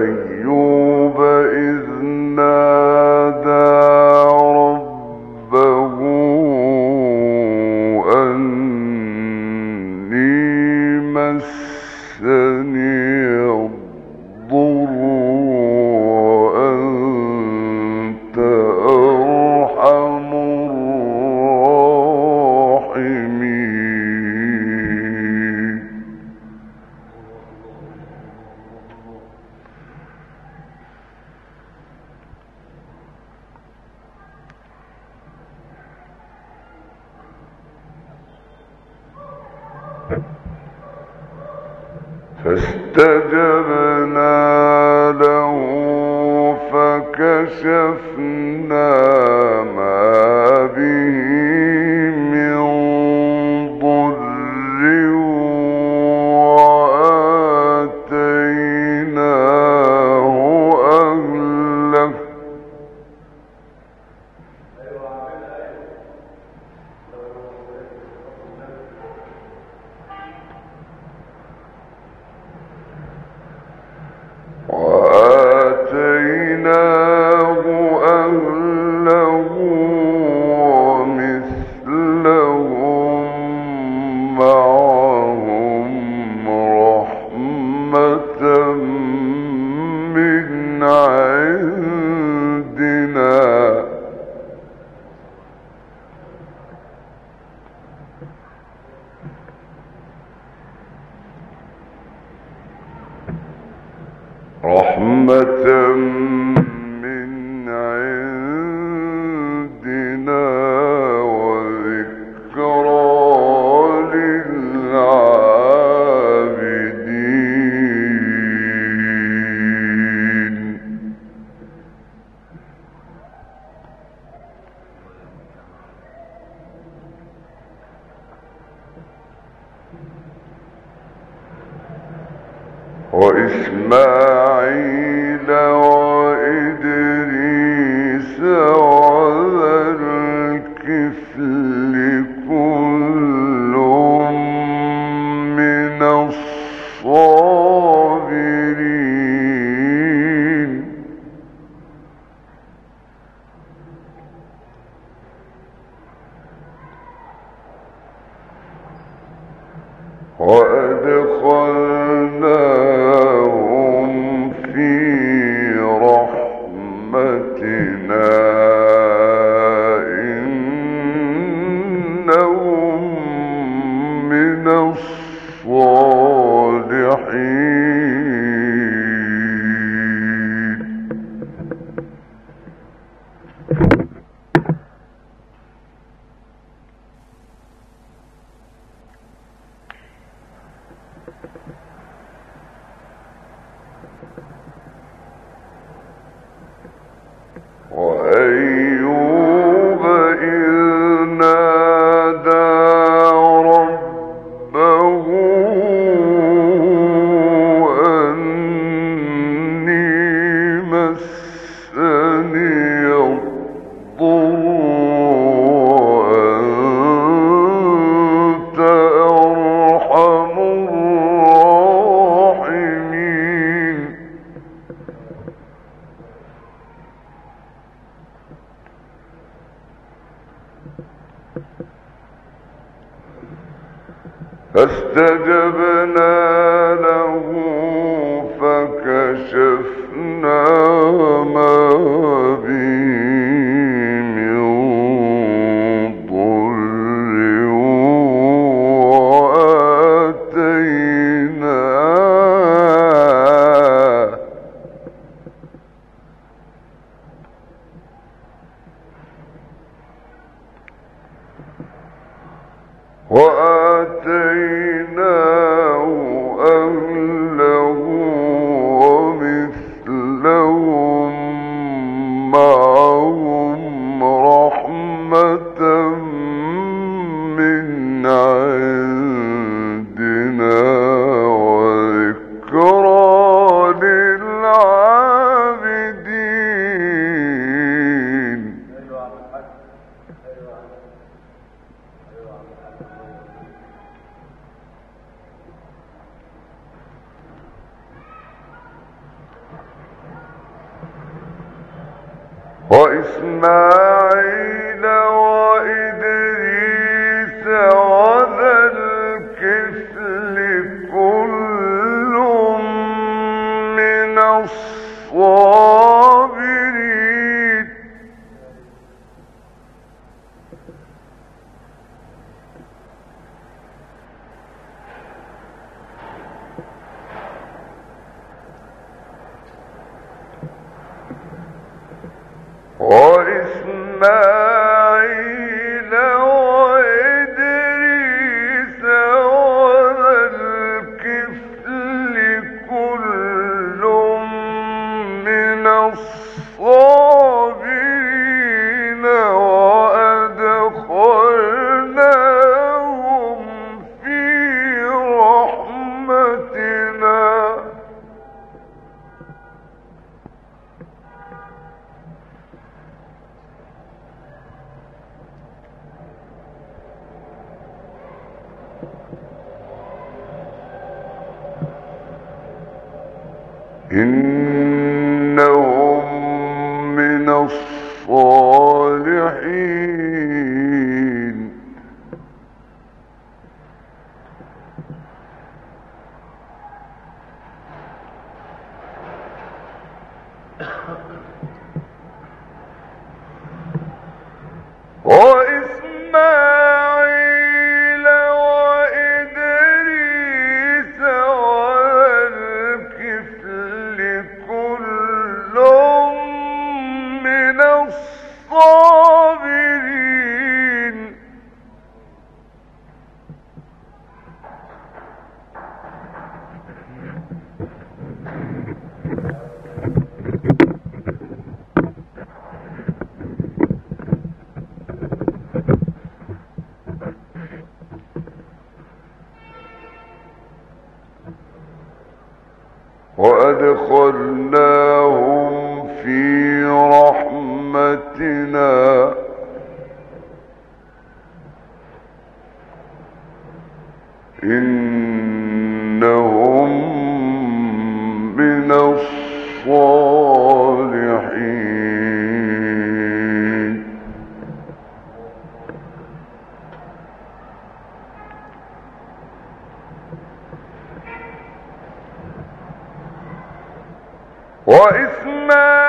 وأيوب فاستجبنا له وإسماعيل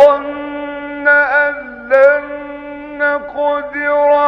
فظن أن لن نقدر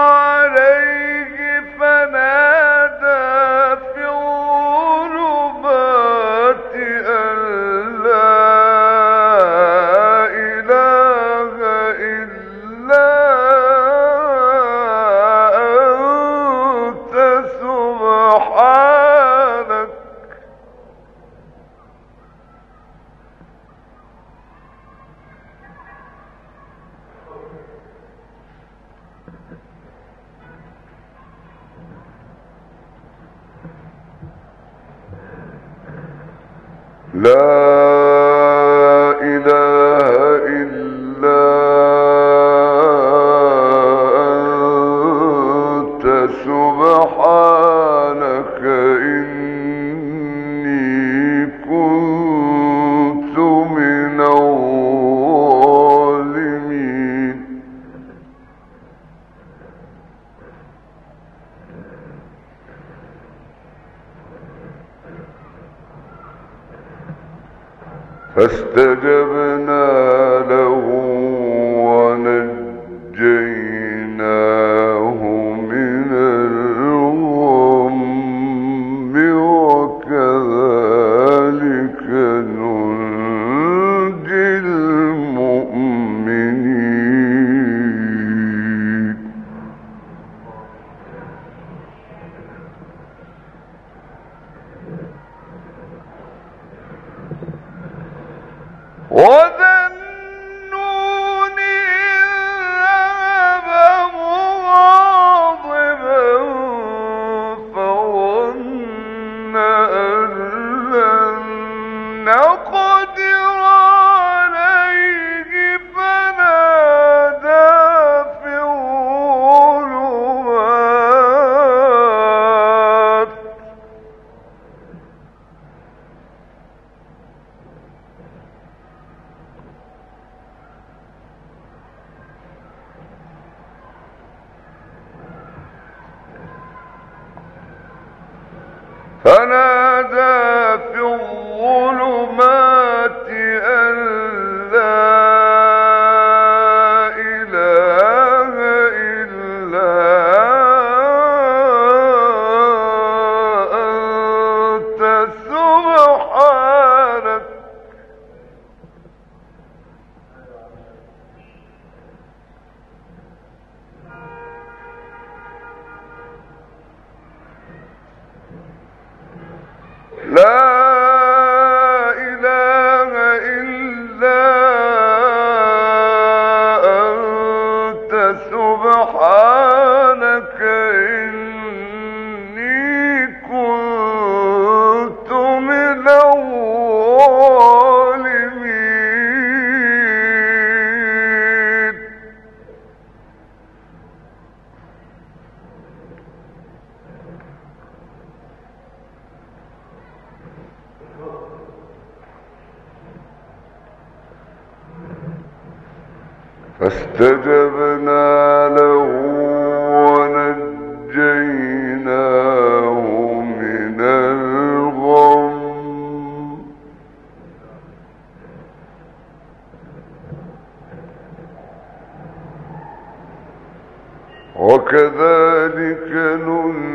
فاستجبنا له ونجيناه من الغم وكذلك ننجي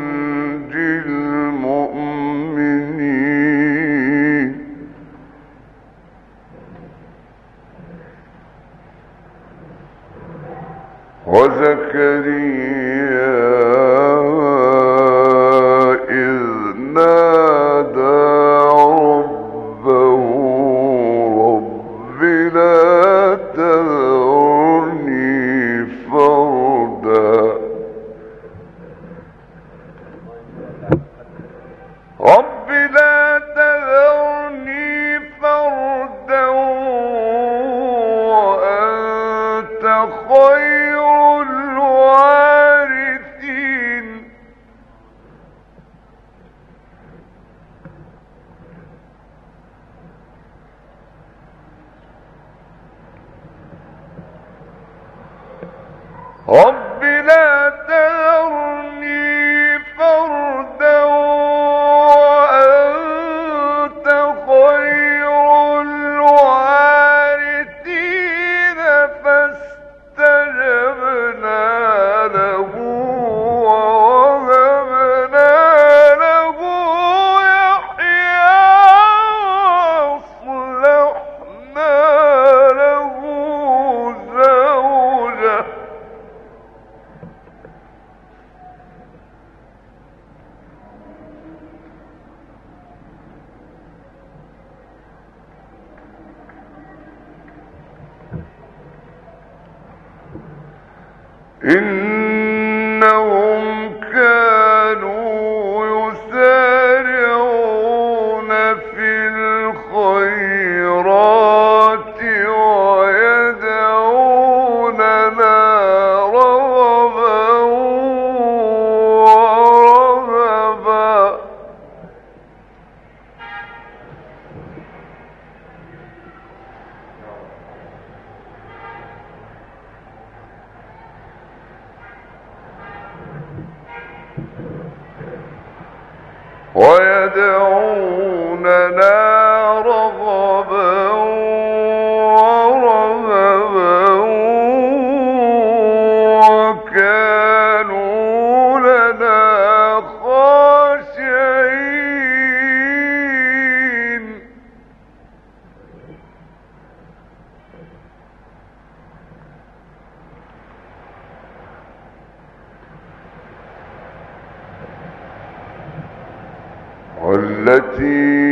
والتي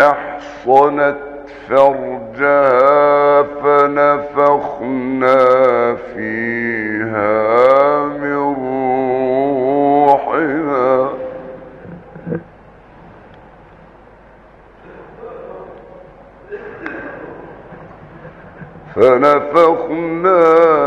أحصنت فرجها فنفخنا فيها من روحها. فنفخنا فيها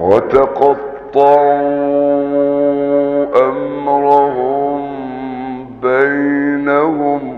وتقطعوا أمرهم بينهم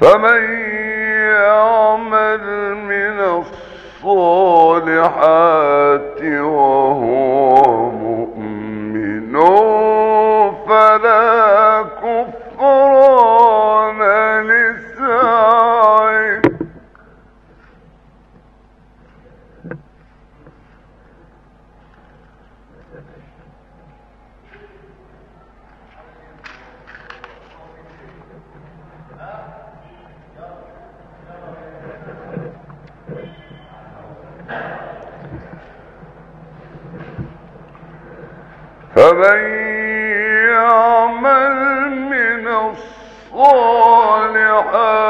فمن فمن يعمل من الصالحات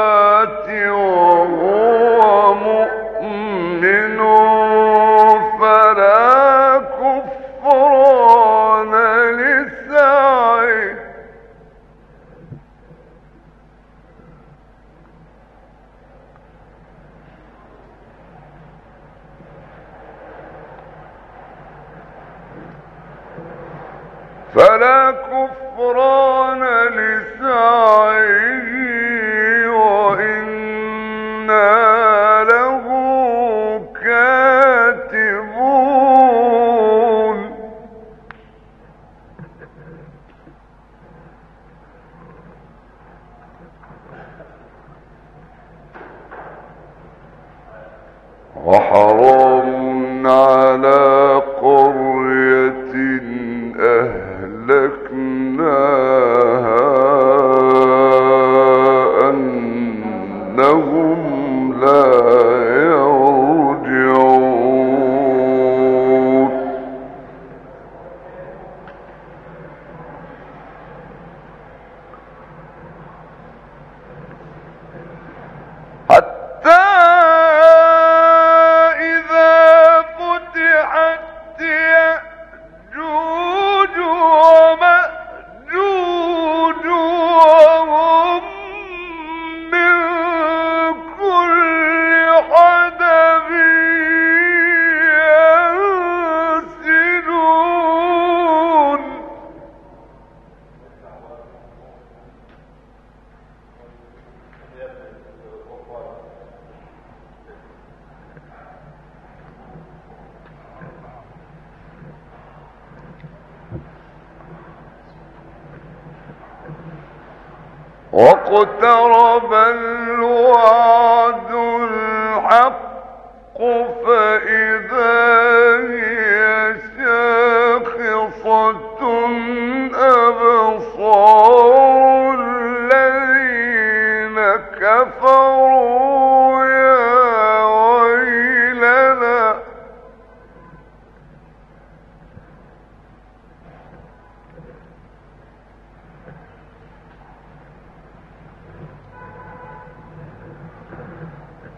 واقترب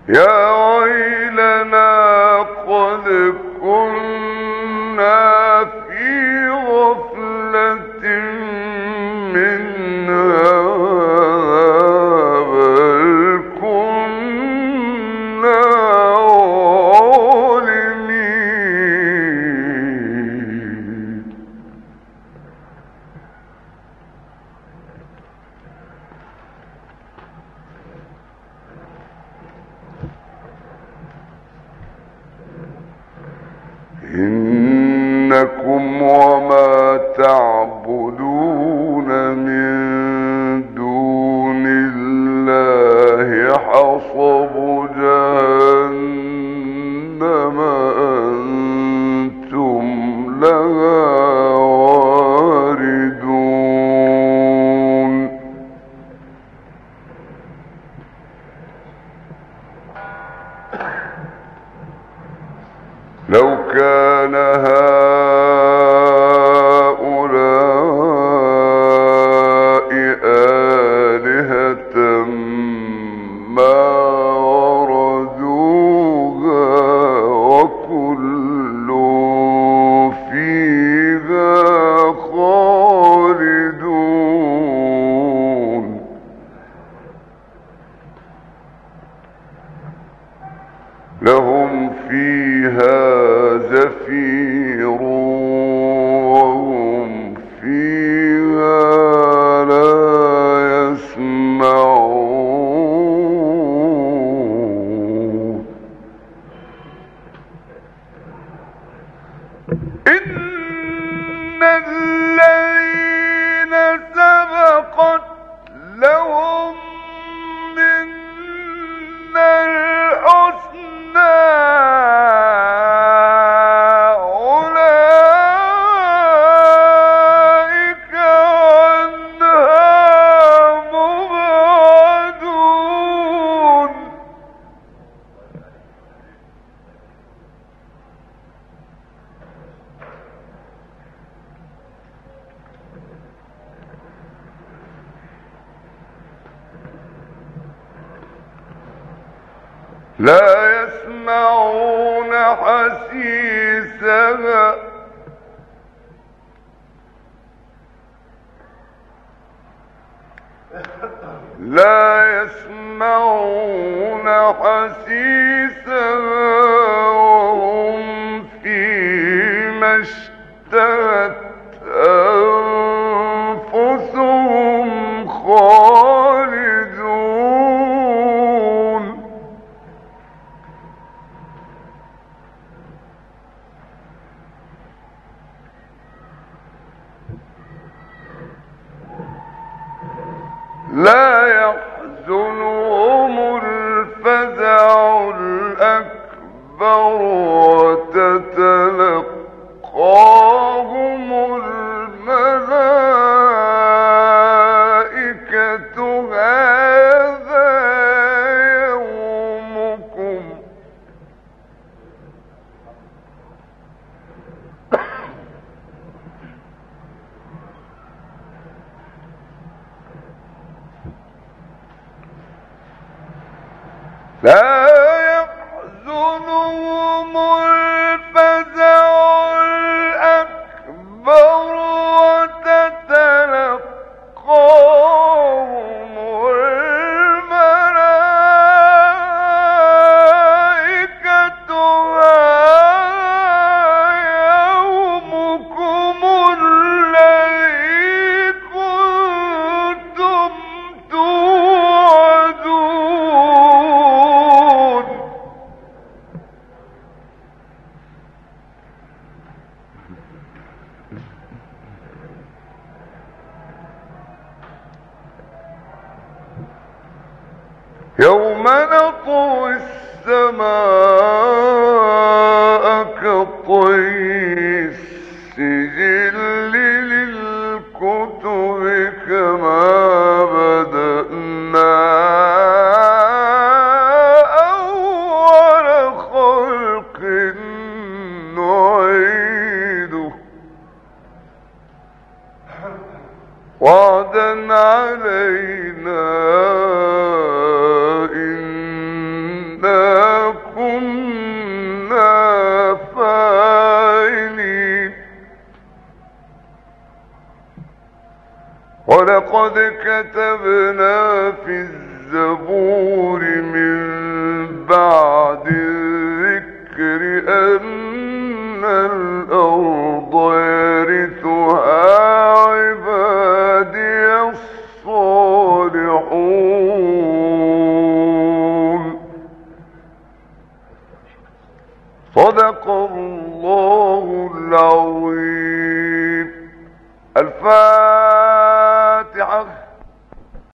يا ويلنا قد من اشتهت ولقد كتبنا في الزبور من بعد الذكر أن العظيم الفاتحة.